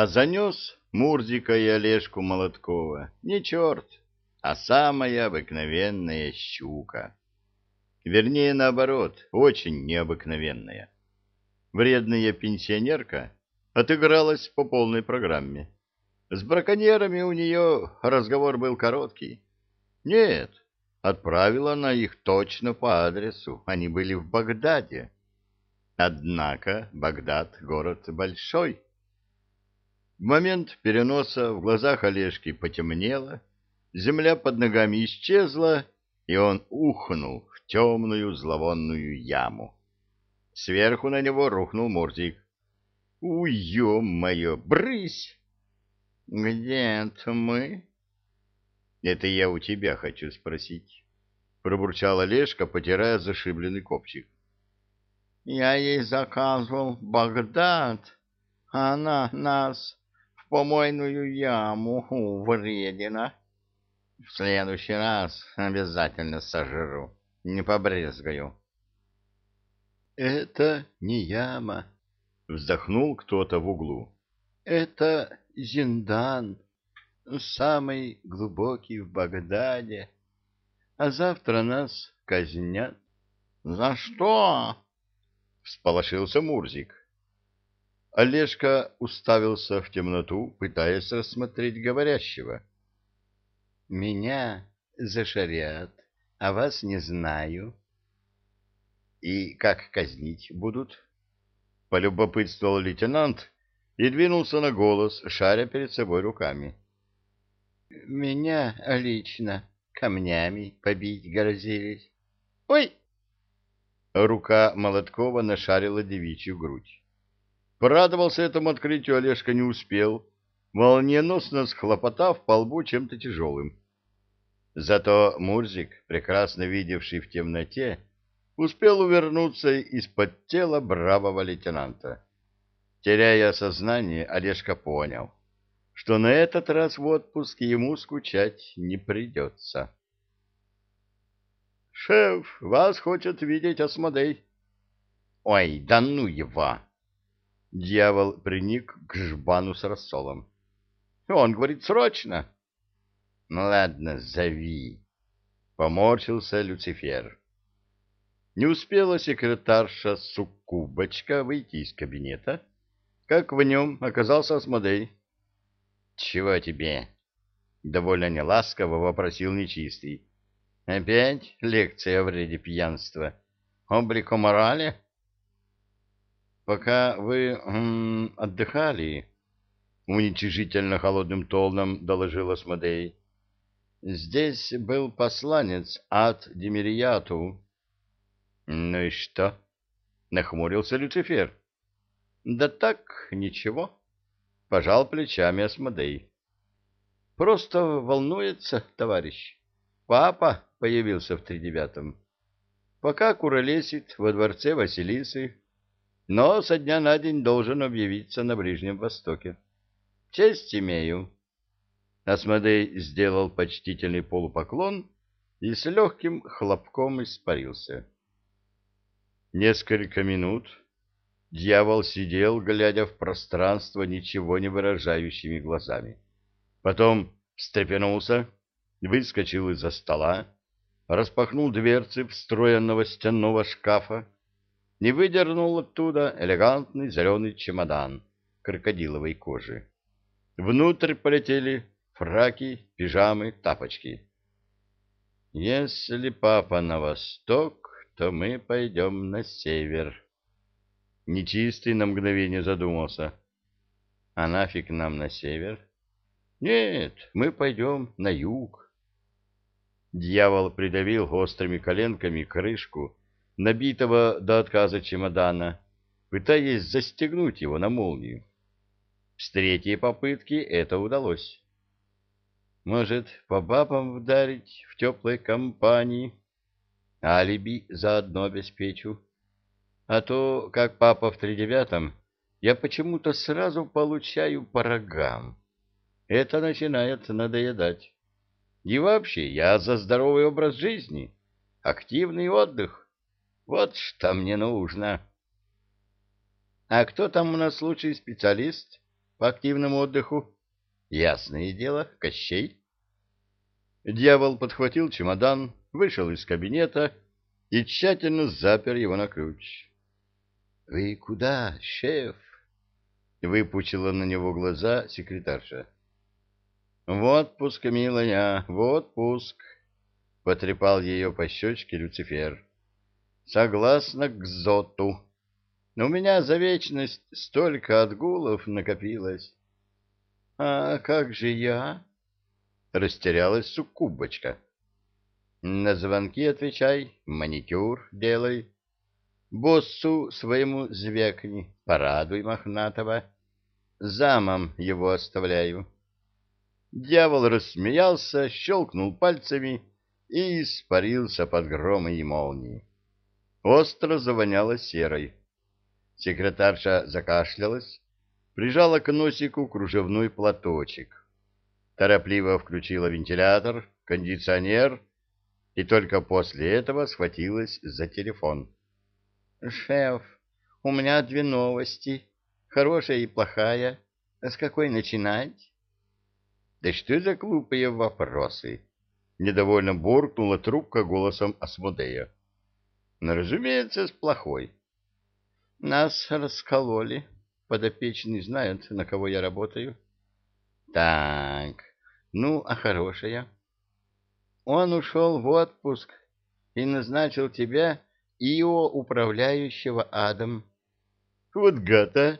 А занес Мурзика и Олежку Молоткова не черт, а самая обыкновенная щука. Вернее, наоборот, очень необыкновенная. Вредная пенсионерка отыгралась по полной программе. С браконьерами у нее разговор был короткий. Нет, отправила она их точно по адресу, они были в Багдаде. Однако Багдад — город большой. В момент переноса в глазах Олежки потемнело, земля под ногами исчезла, и он ухнул в темную зловонную яму. Сверху на него рухнул Мурзик. — Уй, ё-моё, брысь! — Где это мы? — Это я у тебя хочу спросить, — пробурчал Олежка, потирая зашибленный копчик. — Я ей заказывал Багдад, а она нас в помойную яму вредина. В следующий раз обязательно сожру, не побрезгаю. — Это не яма, — вздохнул кто-то в углу. — Это Зиндан, самый глубокий в Багдаде. А завтра нас казнят. — За что? — всполошился Мурзик. Олежка уставился в темноту, пытаясь рассмотреть говорящего. — Меня зашарят, а вас не знаю. — И как казнить будут? — полюбопытствовал лейтенант и двинулся на голос, шаря перед собой руками. — Меня лично камнями побить грозились. — Ой! Рука Молоткова нашарила девичью грудь. Порадовался этому открытию Олежка не успел, молниеносно схлопотав по лбу чем-то тяжелым. Зато Мурзик, прекрасно видевший в темноте, успел увернуться из-под тела бравого лейтенанта. Теряя сознание, Олежка понял, что на этот раз в отпуске ему скучать не придется. «Шеф, вас хочет видеть Асмодей». «Ой, да ну его!» Дьявол приник к жбану с рассолом. Он говорит, срочно. Ну ладно, зови. Поморщился Люцифер. Не успела секретарша Суккубочка выйти из кабинета, как в нем оказался Асмодей. — Чего тебе? — довольно неласково вопросил нечистый. — Опять лекция о вреде пьянства? Облику морали? — Пока вы м, отдыхали, — уничижительно холодным тоном доложил Асмодей, — здесь был посланец от Демирияту. — Ну и что? — нахмурился Люцифер. — Да так, ничего, — пожал плечами Асмодей. — Просто волнуется, товарищ. Папа появился в тридевятом. Пока куролесит во дворце Василисы, но со дня на день должен объявиться на Ближнем Востоке. Честь имею. Асмодей сделал почтительный полупоклон и с легким хлопком испарился. Несколько минут дьявол сидел, глядя в пространство ничего не выражающими глазами. Потом встрепенулся, выскочил из-за стола, распахнул дверцы встроенного стенного шкафа, не выдернул оттуда элегантный зеленый чемодан крокодиловой кожи. Внутрь полетели фраки, пижамы, тапочки. «Если папа на восток, то мы пойдем на север». Нечистый на мгновение задумался. «А нафиг нам на север?» «Нет, мы пойдем на юг». Дьявол придавил острыми коленками крышку набитого до отказа чемодана, пытаясь застегнуть его на молнию. С третьей попытки это удалось. Может, по бабам вдарить в теплой компании? Алиби заодно обеспечу. А то, как папа в тридевятом, я почему-то сразу получаю по рогам. Это начинает надоедать. И вообще, я за здоровый образ жизни, активный отдых. Вот что мне нужно. А кто там у нас лучший специалист? по активному отдыху. Ясное дело, Кощей. Дьявол подхватил чемодан, вышел из кабинета и тщательно запер его на ключ. — Вы куда, шеф? — выпучила на него глаза секретарша. — В отпуск, милая, в отпуск, — потрепал ее по щечке Люцифер. — Согласно к Зоту. У меня за вечность столько отгулов накопилось. — А как же я? — растерялась суккубочка. — На звонки отвечай, маникюр делай. Боссу своему звякни, порадуй мохнатого. Замом его оставляю. Дьявол рассмеялся, щелкнул пальцами и испарился под громы и молнии. Остро завоняло серой. Секретарша закашлялась, прижала к носику кружевной платочек. Торопливо включила вентилятор, кондиционер и только после этого схватилась за телефон. — Шеф, у меня две новости, хорошая и плохая. С какой начинать? — Да что за глупые вопросы? — недовольно буркнула трубка голосом Асмодея. — Ну, разумеется, с плохой. — Нас раскололи. Подопечный знает, на кого я работаю. Так, ну, а хорошая? Он ушел в отпуск и назначил тебя ИО управляющего адом. Вот гад, а!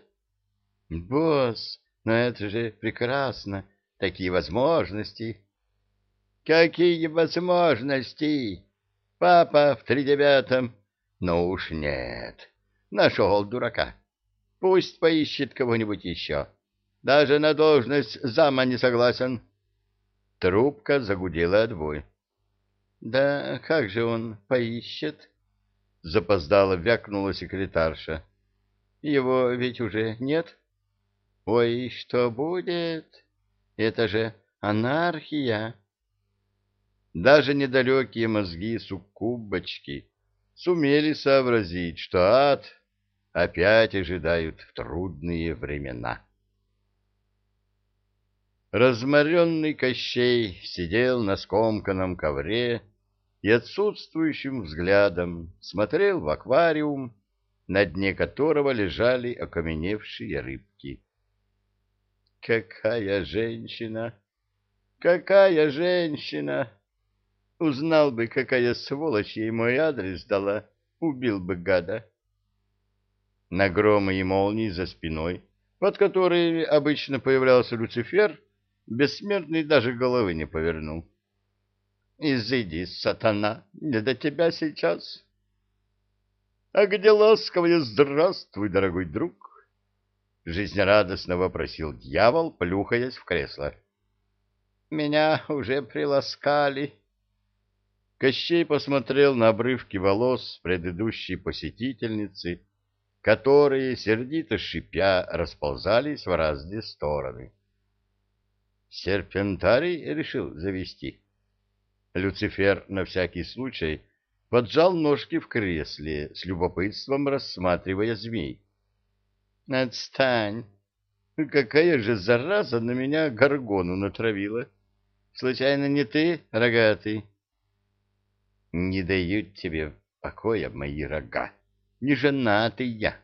Босс, но это же прекрасно. Такие возможности. Какие возможности? Папа в тридевятом. Ну уж нет. Нашел дурака. Пусть поищет кого-нибудь еще. Даже на должность зама не согласен. Трубка загудела отбой. — Да как же он поищет? — запоздало вякнула секретарша. — Его ведь уже нет? — Ой, что будет? Это же анархия. Даже недалекие мозги суккубочки сумели сообразить, что ад опять ожидают трудные времена. Разморенный Кощей сидел на скомканном ковре и отсутствующим взглядом смотрел в аквариум, на дне которого лежали окаменевшие рыбки. «Какая женщина! Какая женщина!» Узнал бы, какая сволочь ей мой адрес дала, убил бы гада. На громы и молнии за спиной, под которой обычно появлялся Люцифер, бессмертный даже головы не повернул. «Изыди, сатана, не до тебя сейчас!» «А где ласковое здравствуй, дорогой друг?» Жизнерадостно вопросил дьявол, плюхаясь в кресло. «Меня уже приласкали», Кощей посмотрел на обрывки волос предыдущей посетительницы, которые, сердито шипя, расползались в разные стороны. Серпентарий решил завести. Люцифер на всякий случай поджал ножки в кресле, с любопытством рассматривая змей. — Отстань! Какая же зараза на меня горгону натравила! Случайно не ты, рогатый? — не дают тебе покоя мои рога. Не женатый я.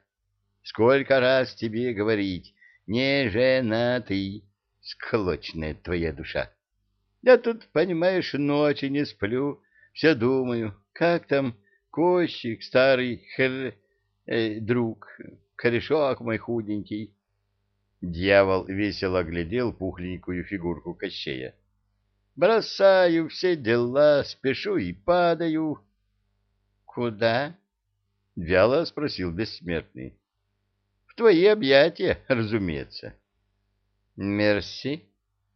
Сколько раз тебе говорить, не женатый, склочная твоя душа. Я тут, понимаешь, ночи не сплю, все думаю, как там Кощик, старый хр... Э, друг, корешок мой худенький. Дьявол весело глядел пухленькую фигурку Кощея. Бросаю все дела, спешу и падаю. — Куда? — вяло спросил бессмертный. — В твои объятия, разумеется. — Мерси.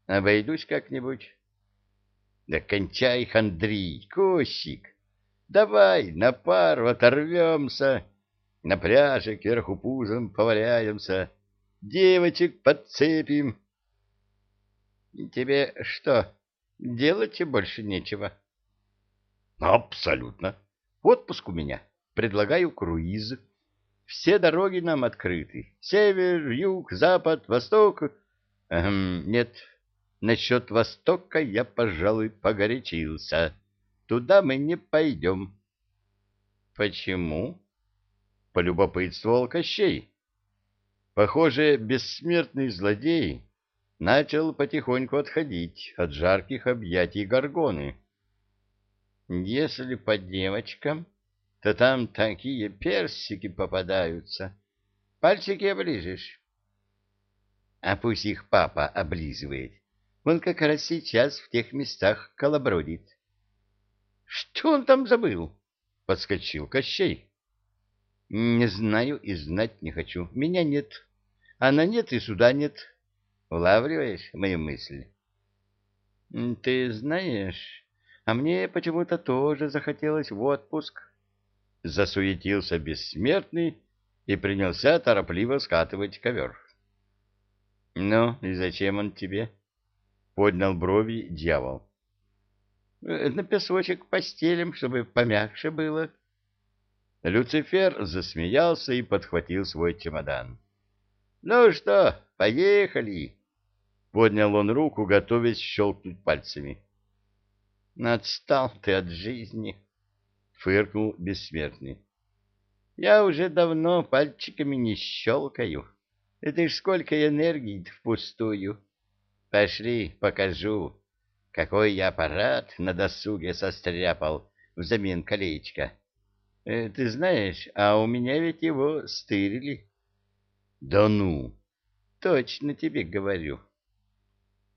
Обойдусь как-нибудь. — Да кончай хандрить, Косик. Давай на пару оторвемся, на пляже кверху пузом поваляемся, девочек подцепим. — Тебе что, Делать больше нечего. Абсолютно. Отпуск у меня. Предлагаю круиз. все дороги нам открыты. Север, юг, запад, восток. Эм, нет, насчет востока я, пожалуй, погорячился. Туда мы не пойдем. Почему? Полюбопытствовал Кощей. Похоже, бессмертный злодей начал потихоньку отходить от жарких объятий горгоны. Если по девочкам, то там такие персики попадаются. Пальчики оближешь. А пусть их папа облизывает. Он как раз сейчас в тех местах колобродит. — Что он там забыл? — подскочил Кощей. — Не знаю и знать не хочу. Меня нет. Она нет и сюда нет. Улавливаешь мою мысль? — Ты знаешь, а мне почему-то тоже захотелось в отпуск. Засуетился бессмертный и принялся торопливо скатывать ковер. — Ну, и зачем он тебе? — поднял брови дьявол. Э, — На песочек постелем, чтобы помягче было. Люцифер засмеялся и подхватил свой чемодан. — Ну что, поехали! — поднял он руку, готовясь щелкнуть пальцами. — Отстал ты от жизни! — фыркнул бессмертный. — Я уже давно пальчиками не щелкаю. Это ж сколько энергии впустую. Пошли, покажу, какой я аппарат на досуге состряпал взамен колечка. Э, ты знаешь, а у меня ведь его стырили. — Да ну! — Точно тебе говорю.